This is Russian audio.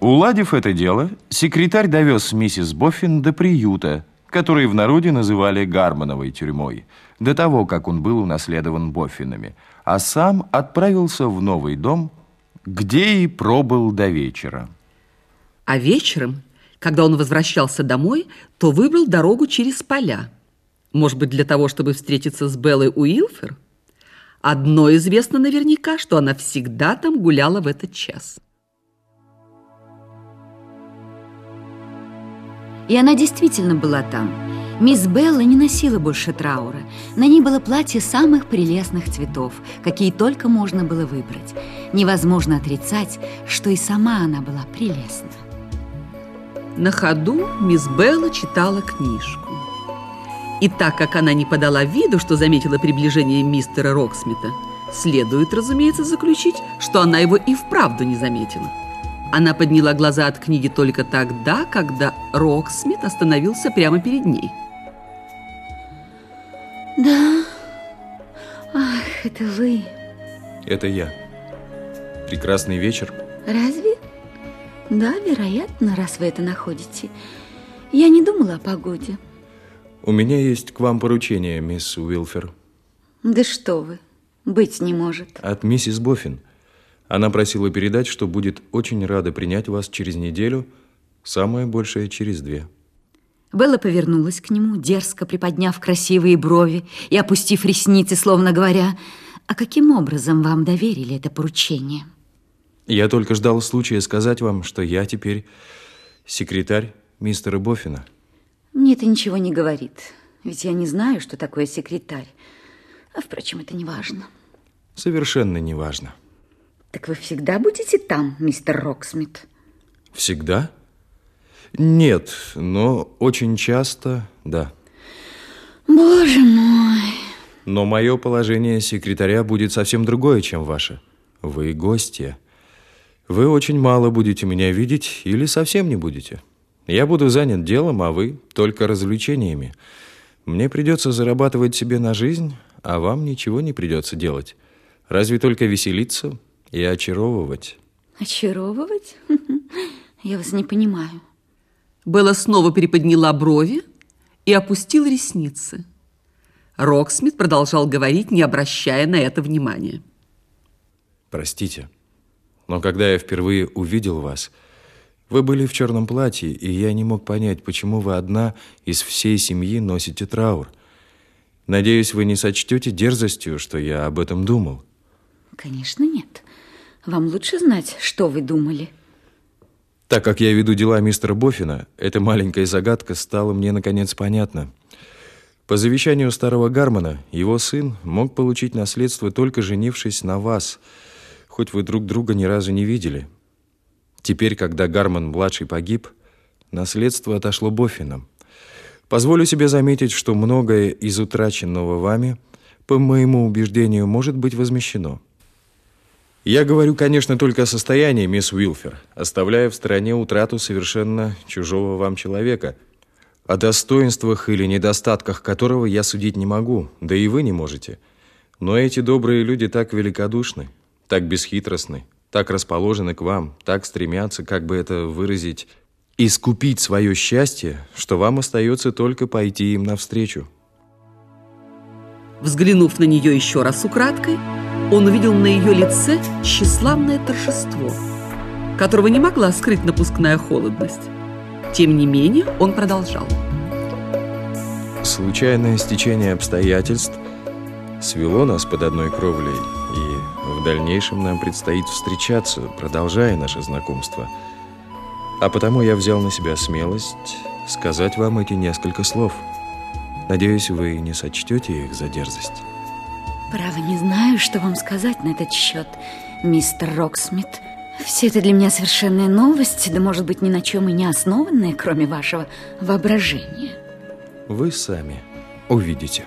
Уладив это дело, секретарь довез миссис Боффин до приюта, который в народе называли Гармоновой тюрьмой, до того, как он был унаследован Боффинами, а сам отправился в новый дом, где и пробыл до вечера. А вечером, когда он возвращался домой, то выбрал дорогу через поля. Может быть, для того, чтобы встретиться с Беллой Уилфер? Одно известно наверняка, что она всегда там гуляла в этот час. И она действительно была там. Мисс Белла не носила больше траура. На ней было платье самых прелестных цветов, какие только можно было выбрать. Невозможно отрицать, что и сама она была прелестна. На ходу мисс Белла читала книжку. И так как она не подала виду, что заметила приближение мистера Роксмита, следует, разумеется, заключить, что она его и вправду не заметила. Она подняла глаза от книги только тогда, когда Роксмит остановился прямо перед ней. Да, ах, это вы. Это я. Прекрасный вечер. Разве? Да, вероятно, раз вы это находите. Я не думала о погоде. У меня есть к вам поручение, мисс Уилфер. Да что вы, быть не может. От миссис Боффин. Она просила передать, что будет очень рада принять вас через неделю, самое большее через две. Белла повернулась к нему, дерзко приподняв красивые брови и опустив ресницы, словно говоря, «А каким образом вам доверили это поручение?» Я только ждал случая сказать вам, что я теперь секретарь мистера Боффина. Мне это ничего не говорит, ведь я не знаю, что такое секретарь. А, впрочем, это не важно. Совершенно не важно. Так вы всегда будете там, мистер Роксмит? Всегда? Нет, но очень часто, да. Боже мой. Но мое положение секретаря будет совсем другое, чем ваше. Вы гостья. Вы очень мало будете меня видеть или совсем не будете. Я буду занят делом, а вы только развлечениями. Мне придется зарабатывать себе на жизнь, а вам ничего не придется делать. Разве только веселиться и очаровывать. Очаровывать? Я вас не понимаю. Белла снова приподняла брови и опустила ресницы. Роксмит продолжал говорить, не обращая на это внимания. Простите, но когда я впервые увидел вас, вы были в черном платье, и я не мог понять, почему вы одна из всей семьи носите траур. Надеюсь, вы не сочтете дерзостью, что я об этом думал. Конечно, нет. Вам лучше знать, что вы думали. Так как я веду дела мистера Боффина, эта маленькая загадка стала мне наконец понятна. По завещанию старого Гармона, его сын мог получить наследство только женившись на вас, хоть вы друг друга ни разу не видели. Теперь, когда Гармон-младший погиб, наследство отошло Боффинам. Позволю себе заметить, что многое из утраченного вами, по моему убеждению, может быть возмещено. Я говорю, конечно, только о состоянии, мисс Уилфер, оставляя в стороне утрату совершенно чужого вам человека, о достоинствах или недостатках которого я судить не могу, да и вы не можете. Но эти добрые люди так великодушны, так бесхитростны, так расположены к вам, так стремятся, как бы это выразить, искупить свое счастье, что вам остается только пойти им навстречу. Взглянув на нее еще раз украдкой, он увидел на ее лице тщеславное торжество, которого не могла скрыть напускная холодность. Тем не менее, он продолжал. Случайное стечение обстоятельств свело нас под одной кровлей, и в дальнейшем нам предстоит встречаться, продолжая наше знакомство. А потому я взял на себя смелость сказать вам эти несколько слов. Надеюсь, вы не сочтете их за дерзость. Право, не знаю, что вам сказать на этот счет, мистер Роксмит. Все это для меня совершенная новость, да, может быть, ни на чем и не основанная, кроме вашего воображения. Вы сами увидите.